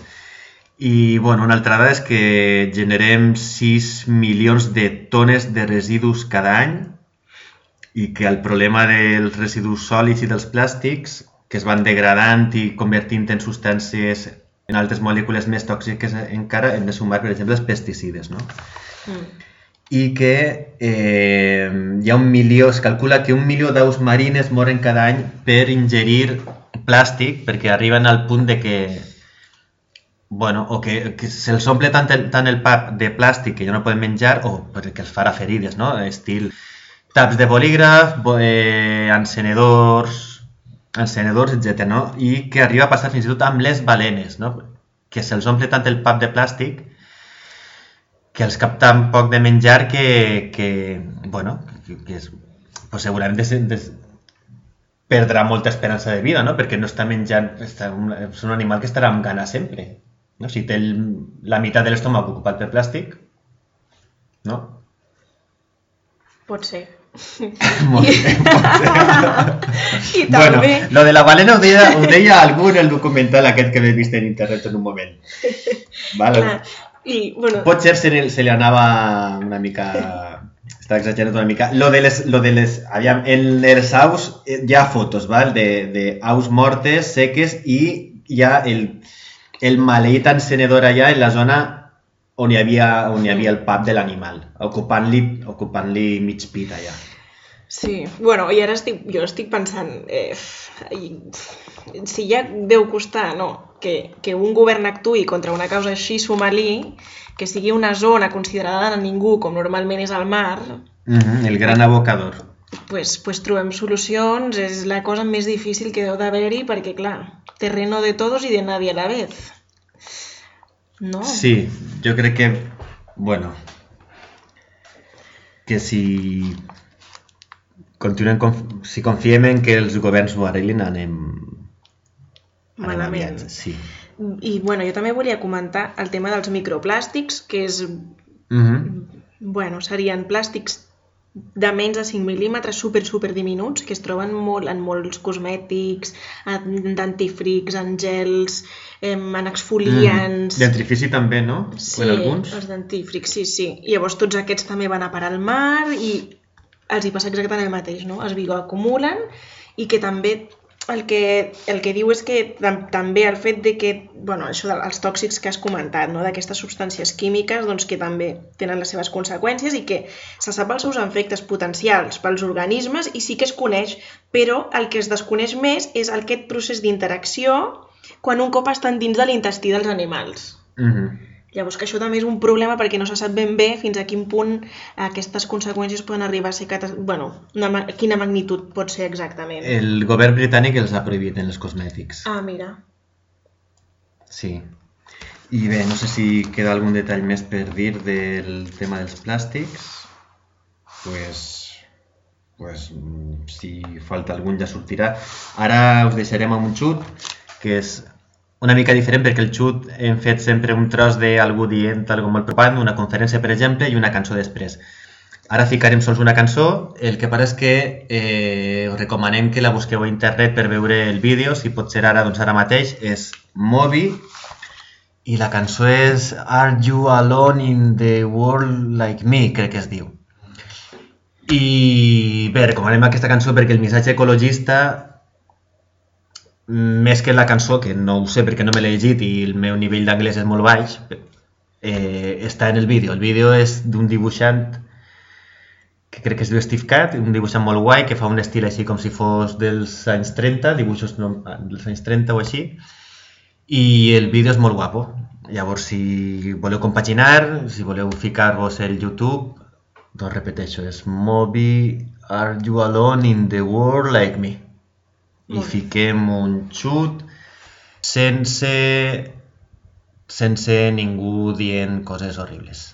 I, bueno, una altra dada és que generem 6 milions de tones de residus cada any i que el problema dels residus sòlids i dels plàstics que es van degradant i convertint en substàncies en altres molècules més tòxiques encara hem de sumar, per exemple, els pesticides, no? Mm. I que eh, hi ha un milió, es calcula que un milió d'aus marines moren cada any per ingerir plàstic perquè arriben al punt de que bueno, o que, que se'ls omple tant el, tant el pap de plàstic que ja no poden menjar, o perquè els farà ferides, no? Estil taps de bolígraf, bo- eh, encenedors, encenedors, etc. No? I que arriba a passar fins i tot amb les balenes, no? que se'ls omple tant el pap de plàstic que els cap tan poc de menjar que, que bueno, que, que és, pues segurament des, des, perdrà molta esperança de vida, no? Perquè no està menjant... Està és un animal que estarà amb gana sempre. No? Si té el, la meitat de l'estómac ocupat per plàstic, no? Pot ser. Molt bé, pot ser. I Bueno, lo de la balena ho deia, ho deia algú en el documental aquest que he vist en internet en un moment. Val? Clar, I, bueno, Potser se, li- se li anava una mica... Està exagerat una mica. Lo de les... Lo de les aviam, en els aus eh, hi ha fotos, val? De, de aus mortes, seques, i hi ha el, el maleït encenedor allà en la zona on hi havia, on hi havia el pap de l'animal, ocupant-li ocupant mig pit allà. Sí, bueno, i ara estic, jo estic pensant, eh, si ja deu costar no, que, que un govern actui contra una causa així somalí, que sigui una zona considerada de ningú, com normalment és el mar, Mhm, el gran abocador. Pues, pues trobem solucions, és la cosa més difícil que deu d'haver-hi, perquè clar, terreno de todos y de nadie a la vez. No? Sí, jo crec que, bueno, que si continuem, conf si confiem en que els governs ho arreglin, anem, anem Malament. aviat, Sí. I bueno, jo també volia comentar el tema dels microplàstics, que és Mhm. bueno, serien plàstics de menys de 5 mil·límetres super, super diminuts que es troben molt en molts cosmètics, en dentífrics, en gels, en exfoliants... Mm. Dentrifici també, no? Sí, en alguns? els dentífrics, sí, sí. I llavors tots aquests també van a parar al mar i els hi passa exactament el mateix, no? Es bioacumulen i que també el que, el que diu és que tam també el fet de que, bueno, això dels tòxics que has comentat, no? d'aquestes substàncies químiques, doncs que també tenen les seves conseqüències i que se sap els seus efectes potencials pels organismes i sí que es coneix, però el que es desconeix més és aquest procés d'interacció quan un cop estan dins de l'intestí dels animals. Mhm. Llavors que això també és un problema perquè no se sap ben bé fins a quin punt aquestes conseqüències poden arribar a ser... Catas... Bueno, una, ma- quina magnitud pot ser exactament. El govern britànic els ha prohibit en els cosmètics. Ah, mira. Sí. I bé, no sé si queda algun detall més per dir del tema dels plàstics. Pues, pues si falta algun ja sortirà. Ara us deixarem amb un xut, que és una mica diferent perquè el xut hem fet sempre un tros d'algú dient algo molt propant, una conferència per exemple i una cançó després. Ara ficarem sols una cançó, el que passa és que eh, us recomanem que la busqueu a internet per veure el vídeo, si pot ser ara, doncs ara mateix, és Moby i la cançó és Are You Alone in the World Like Me, crec que es diu. I bé, recomanem aquesta cançó perquè el missatge ecologista més que la cançó, que no ho sé perquè no me l'he llegit i el meu nivell d'anglès és molt baix, eh, està en el vídeo. El vídeo és d'un dibuixant que crec que es diu Steve Cat, un dibuixant molt guai, que fa un estil així com si fos dels anys 30, dibuixos no, dels anys 30 o així, i el vídeo és molt guapo. Llavors, si voleu compaginar, si voleu ficar-vos el YouTube, doncs repeteixo, és Moby, Are You Alone in the World Like Me? I fiquem un xut sense, sense ningú dient coses horribles.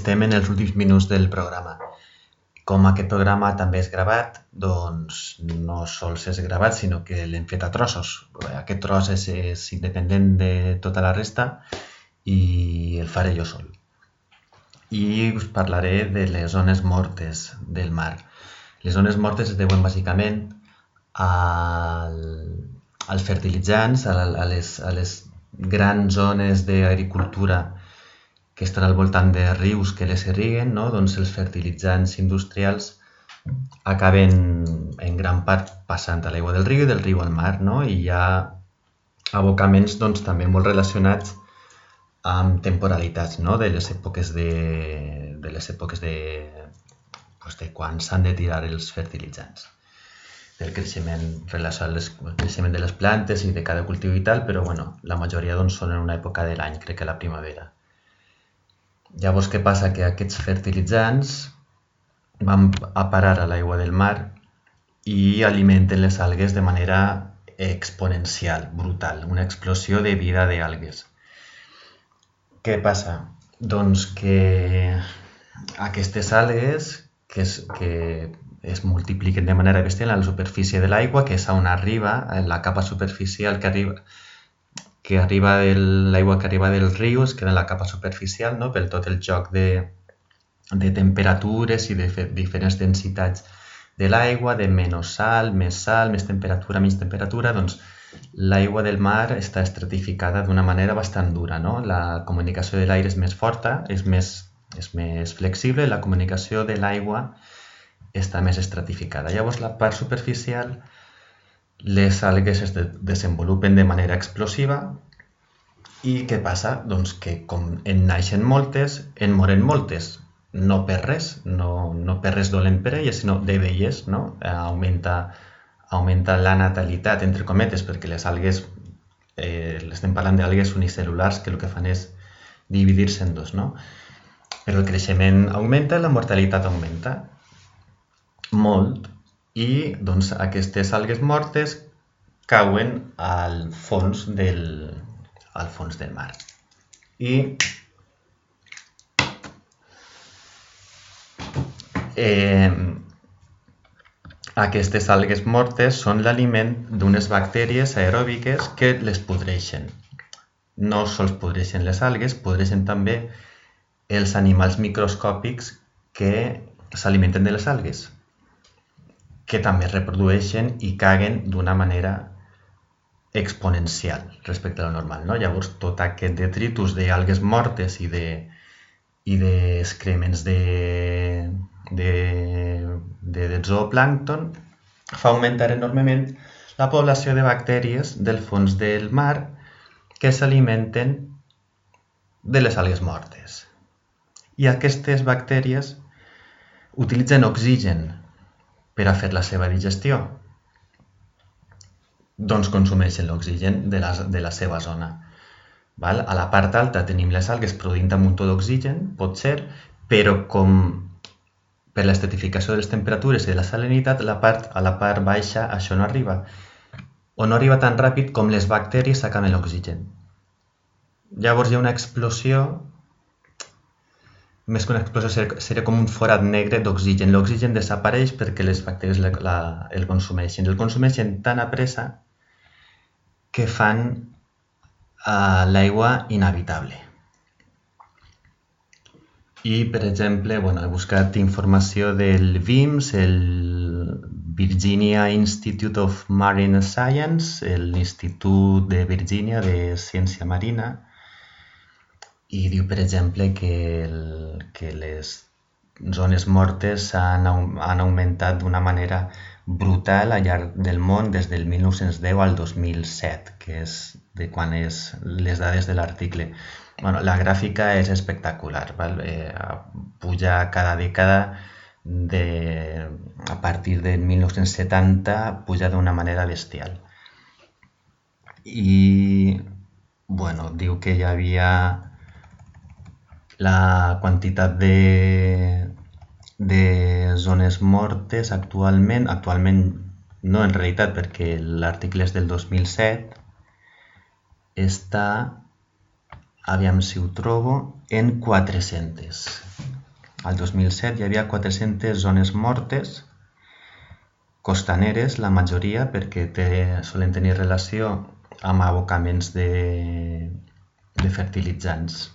Estem en els últims minuts del programa. Com aquest programa també és gravat, doncs no sols és gravat, sinó que l'hem fet a trossos. Aquest tros és, és independent de tota la resta i el faré jo sol. I us parlaré de les zones mortes del mar. Les zones mortes es deuen bàsicament al, als fertilitzants, a, a, les, a les grans zones d'agricultura que estan al voltant de rius que les irriguen, no? doncs els fertilitzants industrials acaben en gran part passant a l'aigua del riu i del riu al mar, no? i hi ha abocaments doncs, també molt relacionats amb temporalitats no? de les èpoques de, de les èpoques de, doncs, de quan s'han de tirar els fertilitzants del creixement relacionat al creixement de les plantes i de cada cultiu i tal, però bueno, la majoria doncs, són en una època de l'any, crec que la primavera. Llavors, què passa? Que aquests fertilitzants van a parar a l'aigua del mar i alimenten les algues de manera exponencial, brutal, una explosió de vida d'algues. Què passa? Doncs que aquestes algues que es, que es multipliquen de manera bestial a la superfície de l'aigua, que és on arriba, la capa superficial que arriba, que arriba l'aigua que arriba dels rius, que era la capa superficial, no? per tot el joc de, de temperatures i de diferents densitats de l'aigua, de menys sal, més sal, més temperatura, menys temperatura, doncs l'aigua del mar està estratificada d'una manera bastant dura. No? La comunicació de l'aire és més forta, és més, és més flexible, la comunicació de l'aigua està més estratificada. Llavors la part superficial les algues es de desenvolupen de manera explosiva i què passa? Doncs que com en naixen moltes, en moren moltes. No per res, no, no per res dolent per elles, sinó de velles, no? Augmenta, augmenta la natalitat, entre cometes, perquè les algues, eh, estem parlant d'algues unicel·lulars que el que fan és dividir-se en dos, no? Però el creixement augmenta i la mortalitat augmenta molt i doncs, aquestes algues mortes cauen al fons del, al fons del mar. I eh, aquestes algues mortes són l'aliment d'unes bactèries aeròbiques que les podreixen. No sols podreixen les algues, podreixen també els animals microscòpics que s'alimenten de les algues que també es reprodueixen i caguen d'una manera exponencial respecte a lo normal. No? Llavors, tot aquest detritus d'algues mortes i de i d'excrements de, de, de, de zooplàncton fa augmentar enormement la població de bactèries del fons del mar que s'alimenten de les algues mortes. I aquestes bactèries utilitzen oxigen per a fer la seva digestió? Doncs consumeixen l'oxigen de, la, de la seva zona. Val? A la part alta tenim les algues produint un muntó d'oxigen, pot ser, però com per l'estetificació de les temperatures i de la salinitat, la part, a la part baixa això no arriba. O no arriba tan ràpid com les bactèries sacaven l'oxigen. Llavors hi ha una explosió més que una explosió seria, com un forat negre d'oxigen. L'oxigen desapareix perquè les bactèries la, la, el consumeixen. El consumeixen tan a pressa que fan uh, l'aigua inhabitable. I, per exemple, bueno, he buscat informació del VIMS, el Virginia Institute of Marine Science, l'Institut de Virginia de Ciència Marina, i diu, per exemple, que, el, que les zones mortes han, han augmentat d'una manera brutal al llarg del món des del 1910 al 2007, que és de quan és les dades de l'article. Bueno, la gràfica és espectacular, val? Eh, puja cada dècada de, a partir de 1970 puja d'una manera bestial. I bueno, diu que hi havia la quantitat de, de zones mortes actualment, actualment no en realitat perquè l'article és del 2007, està aviam si ho trobo, en 400. Al 2007 hi havia 400 zones mortes, costaneres, la majoria, perquè té, solen tenir relació amb abocaments de, de fertilitzants.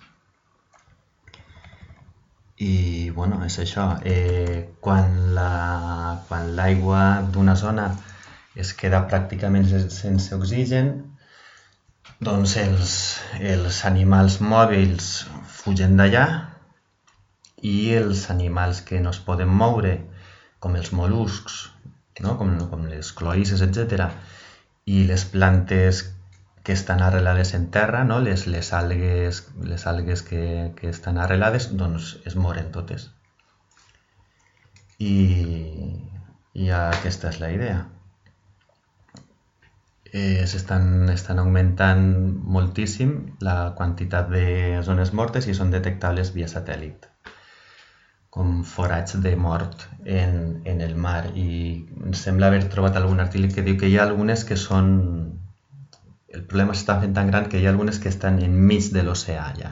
I, bueno, és això. Eh, quan la- quan l'aigua la, d'una zona es queda pràcticament sen- sense oxigen, doncs els, els animals mòbils fugen d'allà i els animals que no es poden moure, com els mol·luscs, no? com, com les cloïsses, etc. i les plantes que estan arrelades en terra, no? les, les algues, les algues que, que estan arrelades, doncs es moren totes. I, i aquesta és la idea. Eh, s'estan estan augmentant moltíssim la quantitat de zones mortes i són detectables via satèl·lit com forats de mort en, en el mar i em sembla haver trobat algun article que diu que hi ha algunes que són el problema s'està fent tan gran que hi ha algunes que estan enmig de l'oceà ja.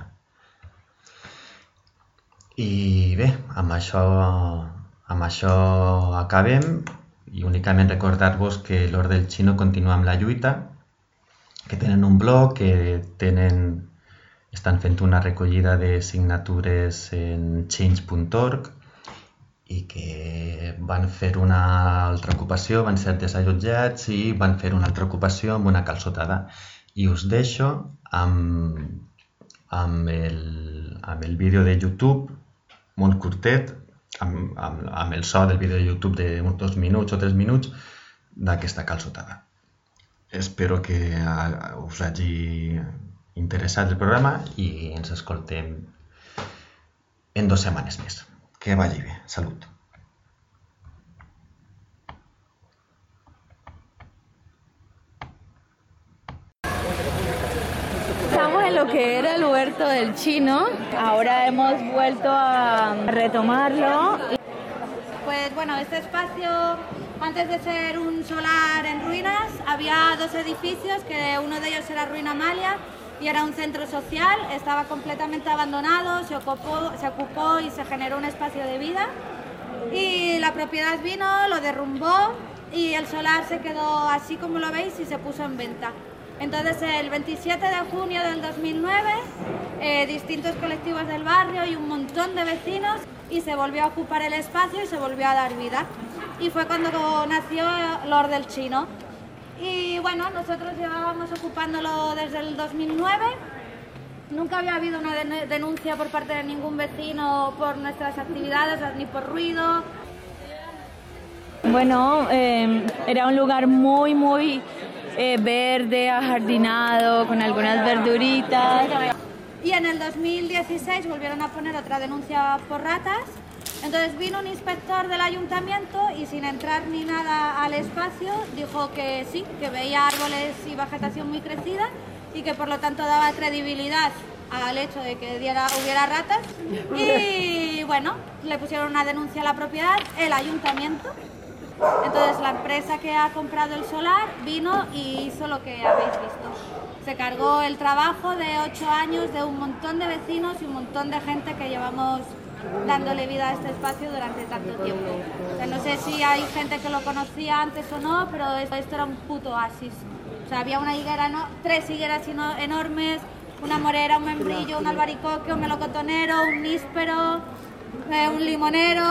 I bé, amb això, amb això acabem i únicament recordar-vos que l'Or del Xino continua amb la lluita, que tenen un blog, que tenen, estan fent una recollida de signatures en change.org i que van fer una altra ocupació, van ser desallotjats i van fer una altra ocupació amb una calçotada. I us deixo amb, amb, el, amb el vídeo de YouTube, molt curtet, amb, amb, amb el so del vídeo de YouTube de uns dos minuts o tres minuts d'aquesta calçotada. Espero que a- us hagi interessat el programa i ens escoltem en dues setmanes més. Que vagi bé. Salut. Estamos en lo que era el huerto del chino. Ahora hemos vuelto a retomarlo. Pues bueno, este espacio, antes de ser un solar en ruinas, había dos edificios, que uno de ellos era Ruina Amalia y era un centro social, estaba completamente abandonado, se ocupó, se ocupó y se generó un espacio de vida. Y la propiedad vino, lo derrumbó y el solar se quedó así como lo veis y se puso en venta. Entonces el 27 de junio del 2009, eh, distintos colectivos del barrio y un montón de vecinos y se volvió a ocupar el espacio y se volvió a dar vida. Y fue cuando nació Lord del Chino. Y bueno, nosotros llevábamos ocupándolo desde el 2009. Nunca había habido una den- denuncia por parte de ningún vecino por nuestras actividades ni por ruido. Bueno, eh, era un lugar muy, muy eh, verde, ajardinado, con algunas verduritas. Y en el 2016 volvieron a poner otra denuncia por ratas. Entonces vino un inspector del ayuntamiento y sin entrar ni nada al espacio dijo que sí, que veía árboles y vegetación muy crecida y que por lo tanto daba credibilidad al hecho de que diera- hubiera ratas. Y bueno, le pusieron una denuncia a la propiedad, el ayuntamiento. Entonces la empresa que ha comprado el solar vino y hizo lo que habéis visto. Se cargó el trabajo de ocho años de un montón de vecinos y un montón de gente que llevamos dándole vida a este espacio durante tanto tiempo. O sea, no sé si hay gente que lo conocía antes o no, pero esto, esto era un puto oasis. O sea, había una higuera, no- tres higueras eno- enormes, una morera, un membrillo, un albaricoque, un melocotonero, un níspero, eh, un limonero,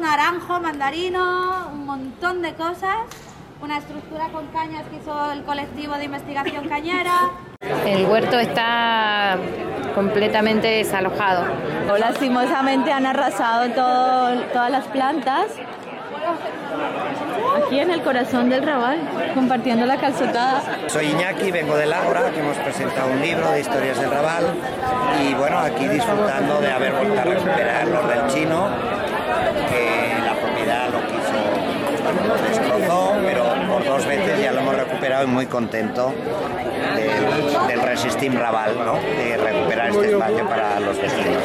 naranjo, mandarino, un montón de cosas. Una estructura con cañas que hizo el colectivo de investigación cañera. El huerto está completamente desalojado. Lastimosamente han arrasado todo- todas las plantas. Aquí en el corazón del Raval, compartiendo la calzotada. Soy Iñaki, vengo del Ágora, que hemos presentado un libro de historias del Raval y bueno, aquí disfrutando de haber vuelto a recuperar los del chino, que la propiedad lo quiso, bueno, lo destrozó, pero por dos veces ya lo hemos recuperado y muy contento del, del Resistim Raval, ¿no? de recuperar este espacio para los vecinos.